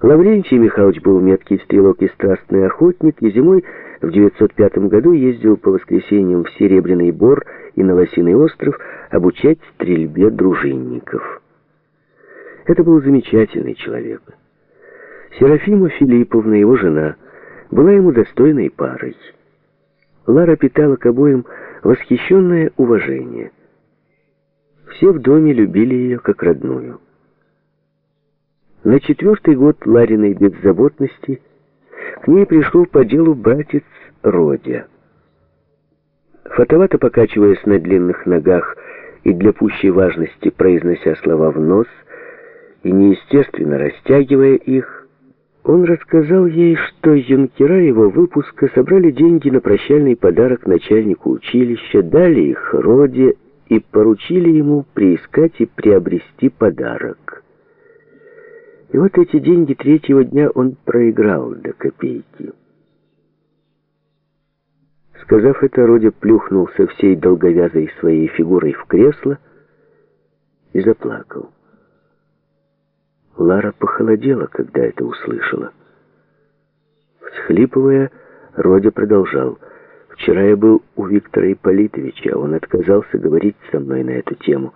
Лаврентий Михайлович был меткий стрелок и страстный охотник, и зимой в 905 году ездил по воскресеньям в Серебряный Бор и на Лосиный остров обучать стрельбе дружинников. Это был замечательный человек. Серафима Филипповна, его жена, была ему достойной парой. Лара питала к обоим восхищенное уважение. Все в доме любили ее как родную. На четвертый год Лариной беззаботности к ней пришел по делу братец Родя. Фотовато покачиваясь на длинных ногах и для пущей важности произнося слова в нос и неестественно растягивая их, он рассказал ей, что юнкера его выпуска собрали деньги на прощальный подарок начальнику училища, дали их Роде и поручили ему приискать и приобрести подарок. И вот эти деньги третьего дня он проиграл до копейки. Сказав это, Родя плюхнулся всей долговязой своей фигурой в кресло и заплакал. Лара похолодела, когда это услышала. Всхлипывая, Родя продолжал. «Вчера я был у Виктора Ипполитовича, он отказался говорить со мной на эту тему,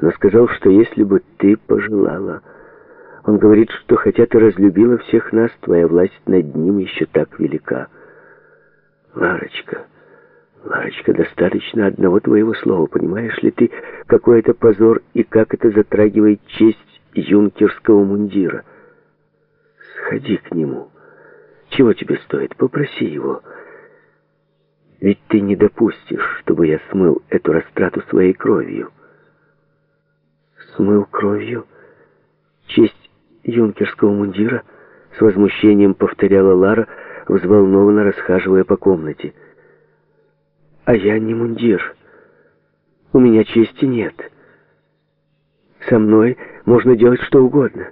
но сказал, что если бы ты пожелала...» Он говорит, что хотя ты разлюбила всех нас, твоя власть над ним еще так велика. Ларочка, Ларочка, достаточно одного твоего слова. Понимаешь ли ты, какой это позор и как это затрагивает честь юнкерского мундира? Сходи к нему. Чего тебе стоит? Попроси его. Ведь ты не допустишь, чтобы я смыл эту растрату своей кровью. Смыл кровью? Честь юнкерского мундира?» С возмущением повторяла Лара, взволнованно расхаживая по комнате. «А я не мундир. У меня чести нет. Со мной можно делать что угодно.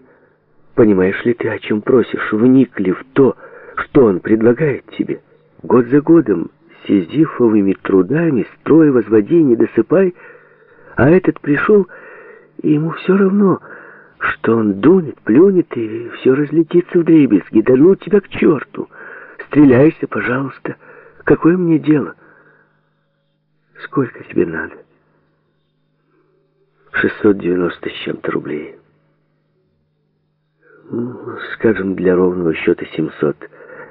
Понимаешь ли ты, о чем просишь? Вникли в то, что он предлагает тебе. Год за годом, сизифовыми трудами, строй, возводи, не досыпай, а этот пришел, и ему все равно — что он дунет, плюнет, и все разлетится в дребезги. Да ну тебя к черту! Стреляйся, пожалуйста. Какое мне дело? Сколько тебе надо? 690 с чем-то рублей. Ну, скажем, для ровного счета 700.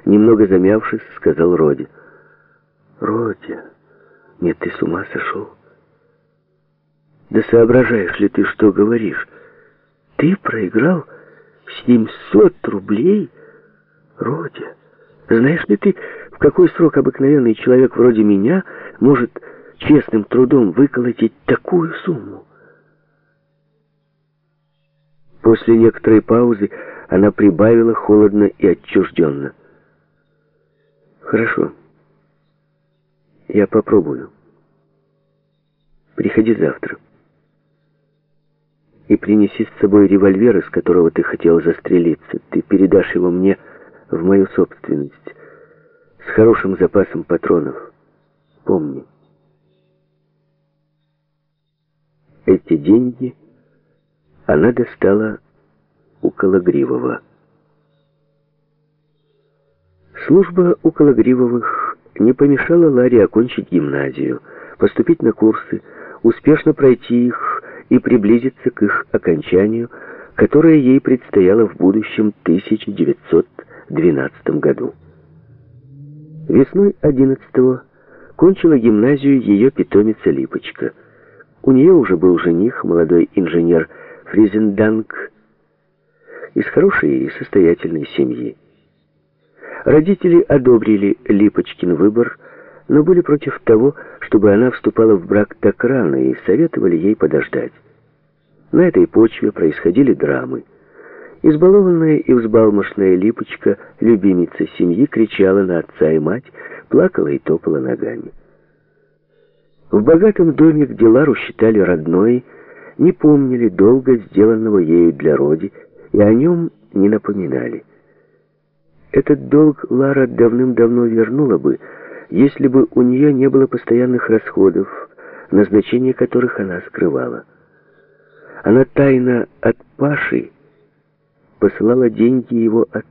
Немного замявшись, сказал Роди. Родя, нет, ты с ума сошел? Да соображаешь ли ты, что говоришь? Ты проиграл 700 рублей? Родя, знаешь ли ты, в какой срок обыкновенный человек вроде меня может честным трудом выколотить такую сумму? После некоторой паузы она прибавила холодно и отчужденно. «Хорошо. Я попробую. Приходи завтра» и принеси с собой револьвер, из которого ты хотел застрелиться. Ты передашь его мне в мою собственность, с хорошим запасом патронов. Помни. Эти деньги она достала у Калагривого. Служба у Калагривовых не помешала Ларе окончить гимназию, поступить на курсы, успешно пройти их и приблизиться к их окончанию, которое ей предстояло в будущем 1912 году. Весной 11-го кончила гимназию ее питомица Липочка. У нее уже был жених, молодой инженер Фризенданг, из хорошей и состоятельной семьи. Родители одобрили Липочкин выбор, но были против того, чтобы она вступала в брак так рано и советовали ей подождать. На этой почве происходили драмы. Избалованная и взбалмошная Липочка, любимица семьи, кричала на отца и мать, плакала и топала ногами. В богатом доме, где Лару считали родной, не помнили долго сделанного ею для Роди и о нем не напоминали. Этот долг Лара давным-давно вернула бы, если бы у нее не было постоянных расходов, назначение которых она скрывала. Она тайно от Паши посылала деньги его отцу.